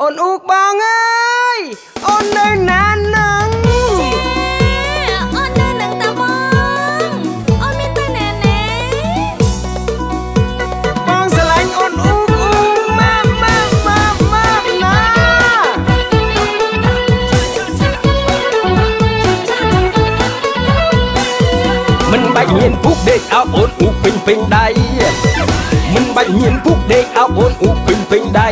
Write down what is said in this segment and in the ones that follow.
អូនអ៊ូកបងអើយអូននៅណានឹងអូននៅនឹងតាបងអូនមានតែណែណែបងស្រឡាញ់អូនអ៊ូកអ៊ូកម៉ាក់ម៉ាក់ម៉ាក់ម៉ាក់ណាមិនបាច់មានពុកដេកអោបអូនអ៊ូកពេញពេញដៃ មិនបាច់មានពុកដេកអោបអូនអ៊ូកពេញពេញដៃ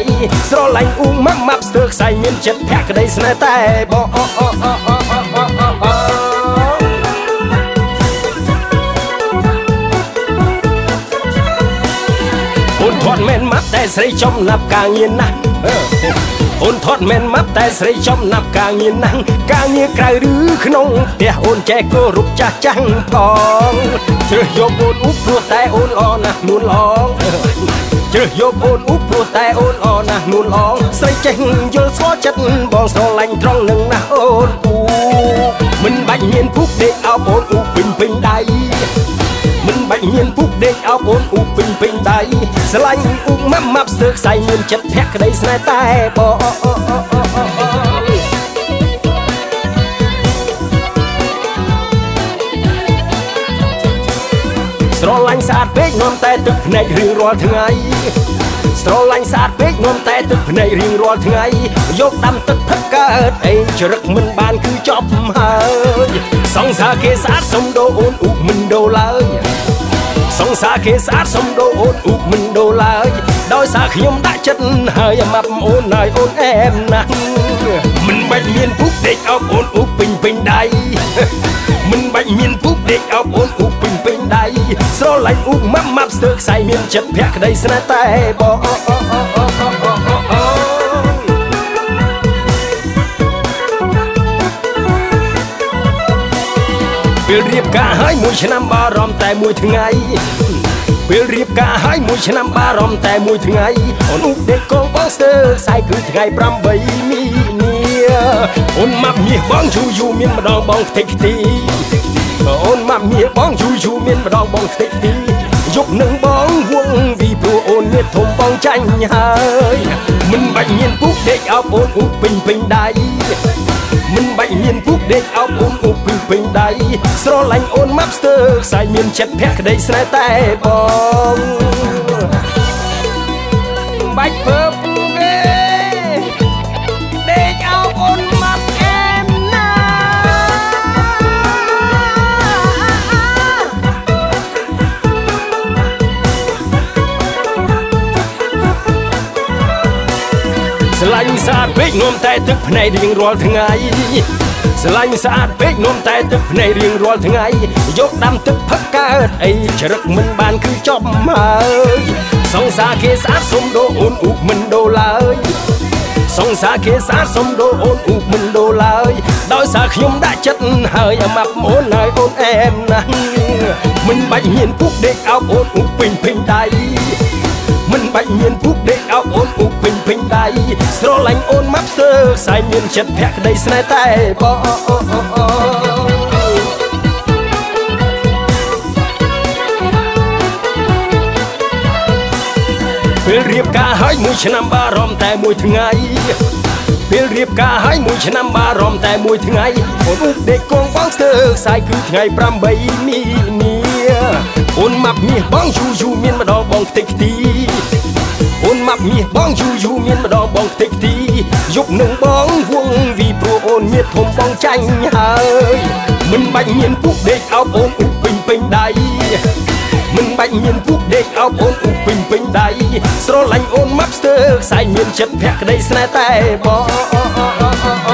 ស្រឡាញ់អ៊ូម៉ាក់ម៉ាក់ស្ទើរខ្សែមានចិត្តភក្តីស្នេហ៍តែបងអូអូអូអូអូអូ ធាត់មែនម៉ាប់តែស្រីចំណាប់ការងារណាស់អឺអូនធាត់មែនម៉ាប់តែស្រីចំណាប់ការងារណាស់ការងារក្រៅឬក្នុងផ្ទះអូនចេះគោរពចាស់ចាំងផងជ្រើសយកអូនឧបព្រោះតែអូនល្អណាស់នួនឡងជ្រើសយកអូនឧបព្រោះតែអូនល្អណាស់នួនឡងស្រីចេះយល់ស្គាល់ចិត្តបងស្រឡាញ់ត្រង់នឹងណាស់អូនអ៊ូមិនបាច់មានពុកដេកអោបអូនអ៊ូពេញពេញដៃ មិនបាច់មានពុកដេកអោបអូនអ៊ូពេញពេញដៃស្រឡាញ់អ៊ូម៉ាប់ម៉ាប់ស្ទើរខ្សែមានចិត្តភក្តីស្នេហ៍តែបងស្រឡាញ់ស្អាតពេកនាំតែទឹកភ្នែករៀងរាល់ថ្ងៃស្រឡាញ់ស្អាតពេកនាំតែទឹកភ្នែករៀងរាល់ថ្ងៃយកដាំទឹកផឹកកើតអេងជ្រឹកមិនបានគឺចប់ហើយសង្សារគេស្អាតសុំដូរអូនអ៊ូមិនដូរឡើយ សង្សារគេស្អាតសំដូរអូនអ៊ូកមិនដូរឡើយដោយសារខ្ញុំដាក់ចិត្តហើយអាម៉ាប់អូនហើយអូនអែមណាស់មិនបាច់មានពុកដេកអោបអូនអ៊ូកពេញពេញដៃមិនបាច់មានពុកដេកអោបអូនអ៊ូកពេញពេញដៃស្រឡាញ់អ៊ូកម៉ាប់ម៉ាប់ស្ទើរខ្សែមានចិត្តភក្តីស្នេហ៍តែបង ការហើយមួយឆ្នាំបារម្ភតែមួយថ្ងៃពេលរៀបការហើយមួយឆ្នាំបារម្ភតែមួយថ្ងៃអូនឧបដេកកងបងស្ទើរខ្សែគឺថ្ងៃ8មីនាអូនម៉ាប់មាសបងយូយូមានម្ដងបងខ្ទេចខ្ទីអូនម៉ាប់មាសបងយូយូមានម្ដងបងខ្ទេចខ្ទីយប់នឹងបងវងវីព្រោះអូនមានធំបងចាញ់ហើយមិនបាច់មានពុកដេកអោបអូនឧបពេញពេញដៃ មិនបាច់មានពុកដេកអោបអូនអ៊ូពេញពេញដៃស្រឡាញ់អូនម៉ាប់ស្ទើរខ្សែមានចិត្តភក្តីស្នេហ៍តែបងបាច់ធ្វើពុកទេដេ ស្រឡាញ់ស្អាតពេកនាំតែទឹកភ្នែករៀងរាល់ថ្ងៃស្រឡាញ់ស្អាតពេកនាំតែទឹកភ្នែករៀងរាល់ថ្ងៃយកដាំទឹកផឹកកើតអីជ្រឹកមិនបានគឺចប់ហើយសង្សារគេស្អាតសុំដូរអូនអ៊ូមិនដូរឡើយសង្សារគេស្អាតសុំដូរអូនអ៊ូមិនដូរឡើយដោយសារខ្ញុំដាក់ចិត្តហើយអាម៉ាប់អូនហើយអូនអែមណាស់មិនបាច់មានពុកដេកអោបអូនអ៊ូពេញពេញ ស្រឡាញ់អូនម៉ាប់សើខ្សែមានចិត្តភក្តីស្នេហ៍តែបងអូអូអូអូពេលរៀបការហើយមួយឆ្នាំបារម្ភតែមួយថ្ងៃពេលរៀបការហើយមួយឆ្នាំបារម្ភតែមួយថ្ងៃអូនឧបដេកកងបងស្ទើរខ្សែគឺថ្ងៃ8មីនាអូនម៉ាប់មាសបងយូយូមានម្ដងបងខ្ទេចខ្ទីអូនម៉ា ប់មាសបងយូយូមានម្ដងបងខ្ទេចខ្ទីយប់នឹងបងវងវីព្រោះអូនមានធំបងចាញ់ហើយមិនបាច់មានពុកដេកអោបអូនអ៊ុពេញពេញដៃមិនបាច់មានពុកដេកអោបអូនអ៊ុពេញពេញដៃស្រឡាញ់អូនម៉ាប់ស្ទើរខ្សែមានចិត្តភក្តីស្នេហ៍តែបង